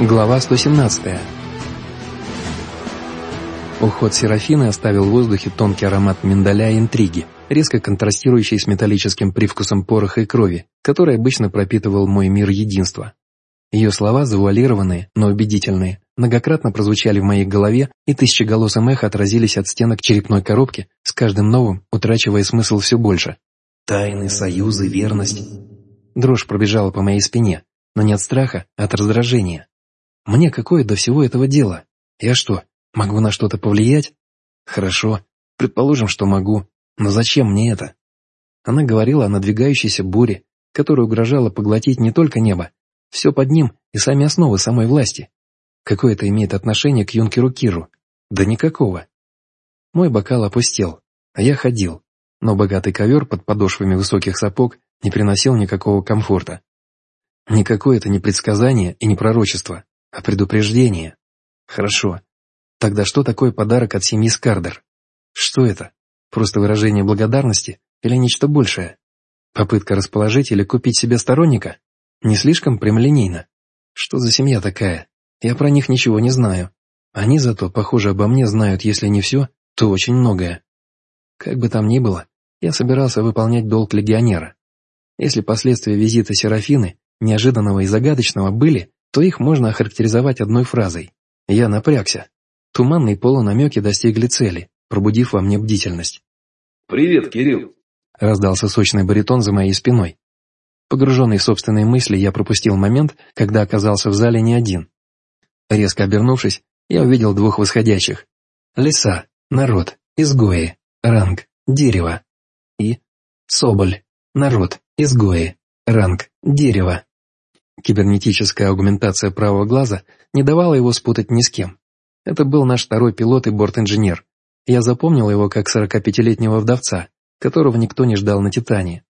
Глава 117. Уход Серафины оставил в воздухе тонкий аромат миндаля и интриги, резко контрастирующий с металлическим привкусом пороха и крови, который обычно пропитывал мой мир единства. Ее слова, завуалированные, но убедительные, многократно прозвучали в моей голове и тысячеголосым эхо отразились от стенок черепной коробки, с каждым новым утрачивая смысл все больше. Тайны, союзы, верность. Дрожь пробежала по моей спине, но не от страха, а от раздражения. Мне какое до всего этого дело? Я что, могу на что-то повлиять? Хорошо, предположим, что могу, но зачем мне это? Она говорила о надвигающейся буре, которая угрожала поглотить не только небо, все под ним и сами основы самой власти. Какое это имеет отношение к юнкеру Киру? Да никакого. Мой бокал опустел, а я ходил, но богатый ковер под подошвами высоких сапог не приносил никакого комфорта. Никакое это не предсказание и не пророчество, а предупреждение. Хорошо. Тогда что такое подарок от семьи Скардер? Что это? Просто выражение благодарности или нечто большее? Попытка расположить или купить себе сторонника? Не слишком прямолинейно. Что за семья такая? Я про них ничего не знаю. Они зато, похоже, обо мне знают, если не все, то очень многое. Как бы там ни было, я собирался выполнять долг легионера. Если последствия визита Серафины, неожиданного и загадочного, были, то их можно охарактеризовать одной фразой. Я напрягся. Туманные полунамеки достигли цели, пробудив во мне бдительность. «Привет, Кирилл!» — раздался сочный баритон за моей спиной. Погруженный в собственные мысли, я пропустил момент, когда оказался в зале не один. Резко обернувшись, я увидел двух восходящих. Леса, народ, изгои, ранг, дерево. И Соболь, народ, изгои, ранг, дерево. Кибернетическая аугментация правого глаза не давала его спутать ни с кем. Это был наш второй пилот и борт-инженер. Я запомнил его как 45-летнего вдовца, которого никто не ждал на Титане.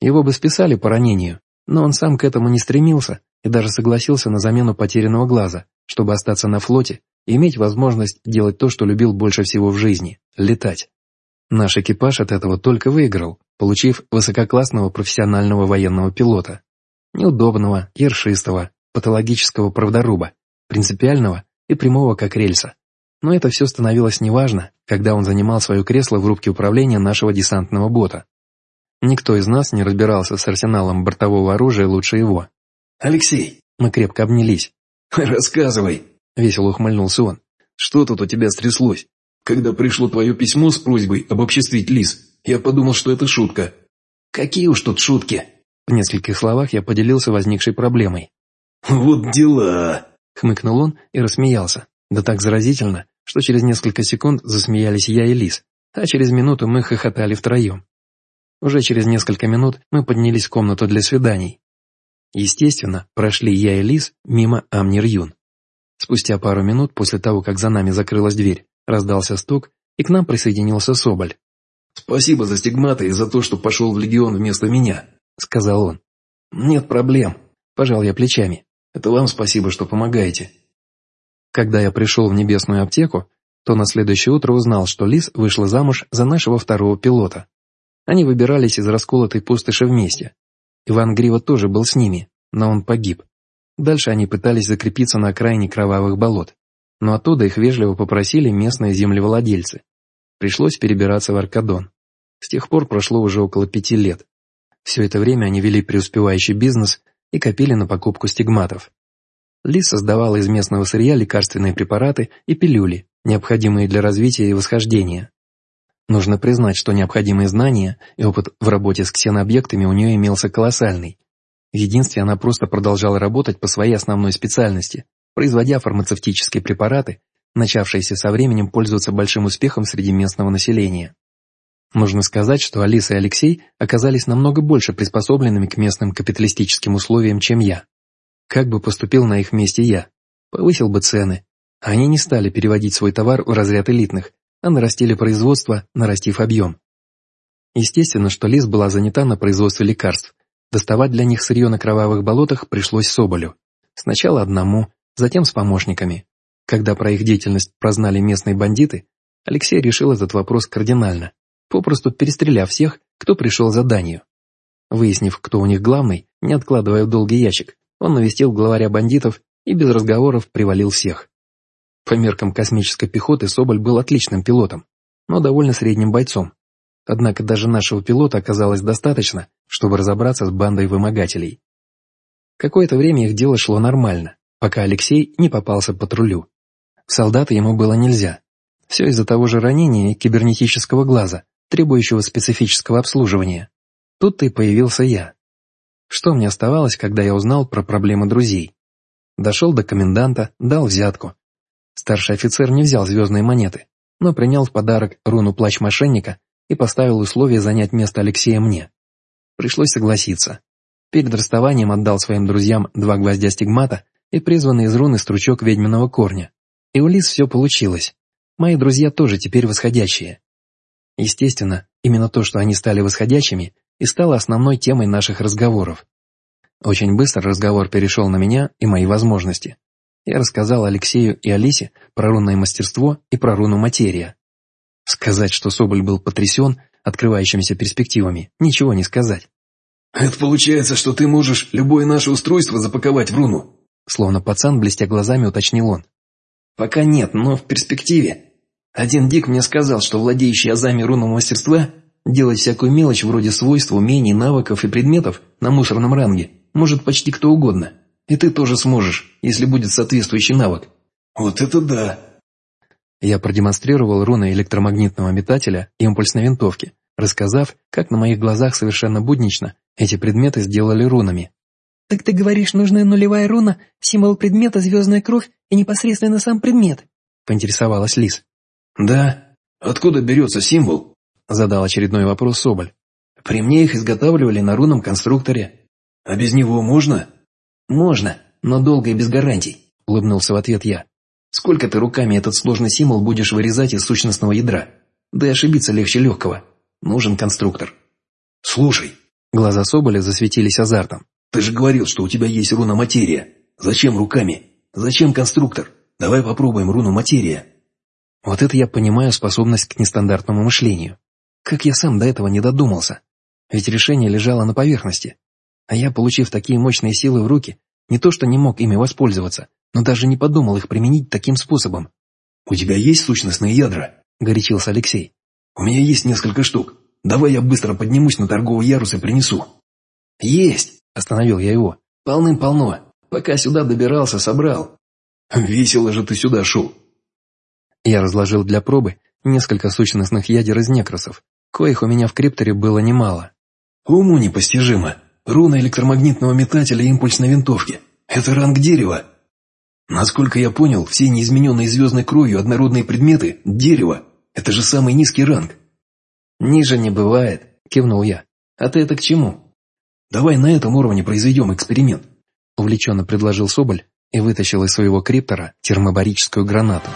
Его бы списали по ранению, но он сам к этому не стремился и даже согласился на замену потерянного глаза, чтобы остаться на флоте и иметь возможность делать то, что любил больше всего в жизни – летать. Наш экипаж от этого только выиграл, получив высококлассного профессионального военного пилота. Неудобного, ершистого, патологического правдоруба, принципиального и прямого как рельса. Но это все становилось неважно, когда он занимал свое кресло в рубке управления нашего десантного бота. Никто из нас не разбирался с арсеналом бортового оружия лучше его. «Алексей!» Мы крепко обнялись. «Рассказывай!» — весело ухмыльнулся он. «Что тут у тебя стряслось? Когда пришло твое письмо с просьбой обобществить лис, я подумал, что это шутка». «Какие уж тут шутки!» В нескольких словах я поделился возникшей проблемой. «Вот дела!» — хмыкнул он и рассмеялся. Да так заразительно, что через несколько секунд засмеялись я и Лис, а через минуту мы хохотали втроем. Уже через несколько минут мы поднялись в комнату для свиданий. Естественно, прошли я и Лис мимо Амнир Юн. Спустя пару минут после того, как за нами закрылась дверь, раздался стук, и к нам присоединился Соболь. «Спасибо за стигматы и за то, что пошел в Легион вместо меня», — сказал он. «Нет проблем», — пожал я плечами. «Это вам спасибо, что помогаете». Когда я пришел в небесную аптеку, то на следующее утро узнал, что Лис вышла замуж за нашего второго пилота. Они выбирались из расколотой пустоши вместе. Иван Грива тоже был с ними, но он погиб. Дальше они пытались закрепиться на окраине кровавых болот, но оттуда их вежливо попросили местные землевладельцы. Пришлось перебираться в Аркадон. С тех пор прошло уже около пяти лет. Все это время они вели преуспевающий бизнес и копили на покупку стигматов. Ли создавала из местного сырья лекарственные препараты и пилюли, необходимые для развития и восхождения. Нужно признать, что необходимые знания и опыт в работе с ксенообъектами у нее имелся колоссальный. В единстве она просто продолжала работать по своей основной специальности, производя фармацевтические препараты, начавшиеся со временем пользоваться большим успехом среди местного населения. Нужно сказать, что Алиса и Алексей оказались намного больше приспособленными к местным капиталистическим условиям, чем я. Как бы поступил на их месте я? Повысил бы цены. Они не стали переводить свой товар в разряд элитных, а нарастили производство, нарастив объем. Естественно, что Лиз была занята на производстве лекарств. Доставать для них сырье на кровавых болотах пришлось Соболю. Сначала одному, затем с помощниками. Когда про их деятельность прознали местные бандиты, Алексей решил этот вопрос кардинально попросту перестреляв всех, кто пришел за данью. Выяснив, кто у них главный, не откладывая в долгий ящик, он навестил главаря бандитов и без разговоров привалил всех. По меркам космической пехоты Соболь был отличным пилотом, но довольно средним бойцом. Однако даже нашего пилота оказалось достаточно, чтобы разобраться с бандой вымогателей. Какое-то время их дело шло нормально, пока Алексей не попался патрулю. В солдаты ему было нельзя. Все из-за того же ранения кибернетического глаза, требующего специфического обслуживания. Тут-то и появился я. Что мне оставалось, когда я узнал про проблемы друзей? Дошел до коменданта, дал взятку. Старший офицер не взял звездные монеты, но принял в подарок руну плащ мошенника и поставил условие занять место Алексея мне. Пришлось согласиться. Перед расставанием отдал своим друзьям два гвоздя стигмата и призванный из руны стручок ведьминого корня. И у Лис все получилось. Мои друзья тоже теперь восходящие. Естественно, именно то, что они стали восходящими, и стало основной темой наших разговоров. Очень быстро разговор перешел на меня и мои возможности. Я рассказал Алексею и Алисе про рунное мастерство и про руну материя. Сказать, что Соболь был потрясен открывающимися перспективами, ничего не сказать. «Это получается, что ты можешь любое наше устройство запаковать в руну?» Словно пацан, блестя глазами, уточнил он. «Пока нет, но в перспективе. Один Дик мне сказал, что владеющий азами рунного мастерства делать всякую мелочь вроде свойств, умений, навыков и предметов на мусорном ранге может почти кто угодно. И ты тоже сможешь, если будет соответствующий навык». «Вот это да!» Я продемонстрировал руны электромагнитного метателя и импульсной винтовки, рассказав, как на моих глазах совершенно буднично эти предметы сделали рунами. «Так ты говоришь, нужна нулевая руна, символ предмета, звездная кровь и непосредственно сам предмет?» — поинтересовалась Лис. «Да. Откуда берется символ?» — задал очередной вопрос Соболь. «При мне их изготавливали на рунном конструкторе. А без него можно?» «Можно, но долго и без гарантий», — улыбнулся в ответ я. «Сколько ты руками этот сложный символ будешь вырезать из сущностного ядра? Да и ошибиться легче легкого. Нужен конструктор». «Слушай», — глаза Соболя засветились азартом. «Ты же говорил, что у тебя есть руна материя. Зачем руками? Зачем конструктор? Давай попробуем руну материя». Вот это я понимаю способность к нестандартному мышлению. Как я сам до этого не додумался? Ведь решение лежало на поверхности. А я, получив такие мощные силы в руки, не то что не мог ими воспользоваться, но даже не подумал их применить таким способом. «У тебя есть сущностные ядра?» – горячился Алексей. «У меня есть несколько штук. Давай я быстро поднимусь на торговый ярус и принесу». «Есть!» – остановил я его. «Полным-полно. Пока сюда добирался, собрал». «Весело же ты сюда шел. Я разложил для пробы несколько сущностных ядер из некросов, коих у меня в крипторе было немало. «Уму непостижимо. Руна электромагнитного метателя импульсной винтовки. Это ранг дерева. Насколько я понял, все неизмененные звездной кровью однородные предметы – дерево. Это же самый низкий ранг». «Ниже не бывает», – кивнул я. «А ты это к чему?» «Давай на этом уровне произведем эксперимент», – увлеченно предложил Соболь и вытащил из своего криптора термобарическую гранату.